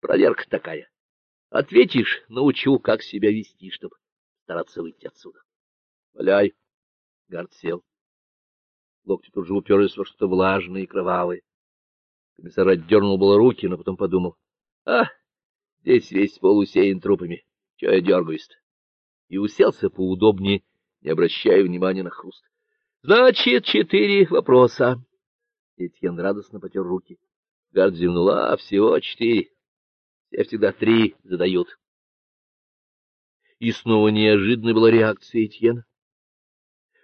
Проверка такая. Ответишь, научу, как себя вести, чтобы стараться выйти отсюда. Валяй. Гард сел. Локти тут же уперлись во что-то влажное и кровавое. Комиссар отдернул было руки, но потом подумал. А, здесь весь пол усеян трупами. Чего я дергаюсь-то? И уселся поудобнее, не обращая внимания на хруст. Значит, четыре вопроса. Этьен радостно потер руки. Гард а всего четыре. Все всегда три задают. И снова неожиданной была реакция Этьена.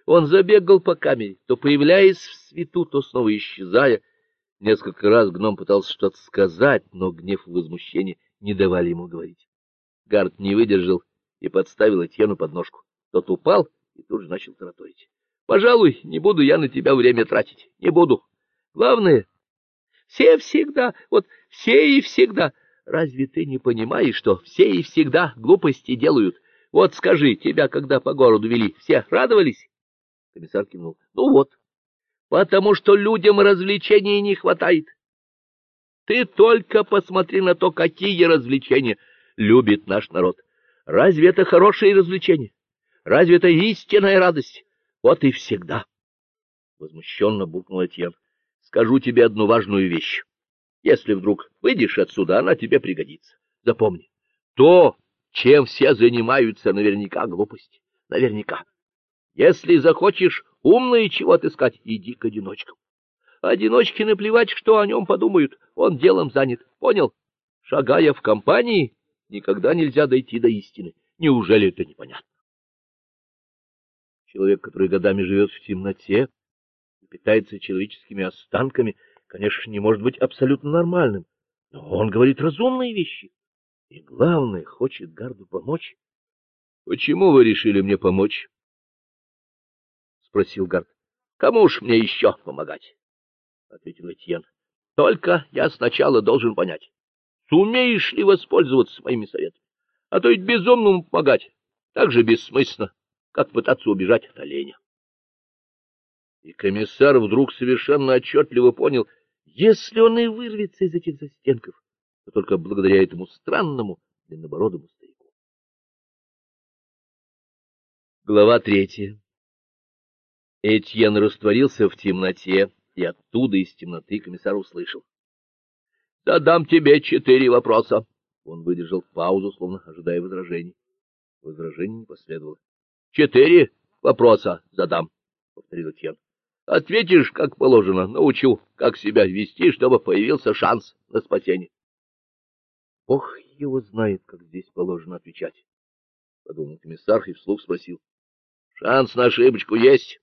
Он забегал по камере, то появляясь в свету, то снова исчезая. Несколько раз гном пытался что-то сказать, но гнев и возмущение не давали ему говорить. Гард не выдержал и подставил Этьену подножку. Тот упал и тут же начал тараторить. — Пожалуй, не буду я на тебя время тратить. Не буду. Главное, все всегда, вот все и всегда. Разве ты не понимаешь, что все и всегда глупости делают? Вот скажи, тебя, когда по городу вели, все радовались? Комиссар кивнул. Ну вот, потому что людям развлечений не хватает. Ты только посмотри на то, какие развлечения любит наш народ. Разве это хорошие развлечения? Разве это истинная радость? Вот и всегда. Возмущенно буркнул Этьен. Скажу тебе одну важную вещь. Если вдруг выйдешь отсюда, она тебе пригодится. Запомни, то, чем все занимаются, наверняка глупость. Наверняка. Если захочешь умное чего отыскать, иди к одиночкам. Одиночке наплевать, что о нем подумают, он делом занят, понял? Шагая в компании, никогда нельзя дойти до истины. Неужели это непонятно? Человек, который годами живет в темноте и питается человеческими останками, конечно, не может быть абсолютно нормальным, но он говорит разумные вещи. И главное, хочет Гарду помочь. — Почему вы решили мне помочь? — спросил Гард. — Кому ж мне еще помогать? — ответил Этьен. — Только я сначала должен понять, сумеешь ли воспользоваться моими советами. А то ведь безумному помогать так же бессмысленно, как пытаться убежать от оленя. И комиссар вдруг совершенно отчетливо понял, если он и вырвется из этих застенков, то только благодаря этому странному длиннобородому старику. Глава третья Этьен растворился в темноте, и оттуда из темноты комиссар услышал. — Задам тебе четыре вопроса. Он выдержал паузу, словно ожидая возражений. Возражений не последовало. — Четыре вопроса задам, — повторил Этьен. — Ответишь, как положено, научу, как себя вести, чтобы появился шанс на спасение. — Бог его знает, как здесь положено отвечать, — подумал комиссар и вслух спросил. — Шанс на ошибочку есть?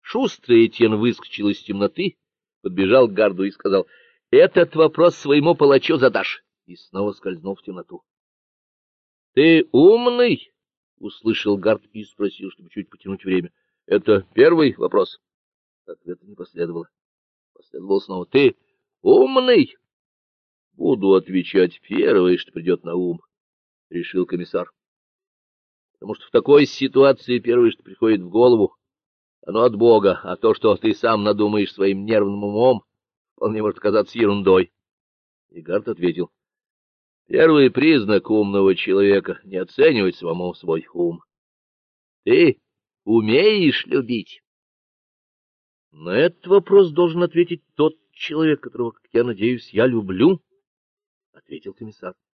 Шустрый Этьен выскочил из темноты, подбежал к гарду и сказал, — Этот вопрос своему палачу задашь, и снова скользнул в темноту. — Ты умный? — услышал гард и спросил, чтобы чуть потянуть время. — Это первый вопрос. Ответа не последовало. Последовало снова. — Ты умный? — Буду отвечать первое, что придет на ум, — решил комиссар. Потому что в такой ситуации первое, что приходит в голову, оно от Бога, а то, что ты сам надумаешь своим нервным умом, вполне может казаться ерундой. Игард ответил. Первый признак умного человека — не оценивать самому свой ум. Ты умеешь любить? На этот вопрос должен ответить тот человек, которого, как я надеюсь, я люблю, — ответил комиссар.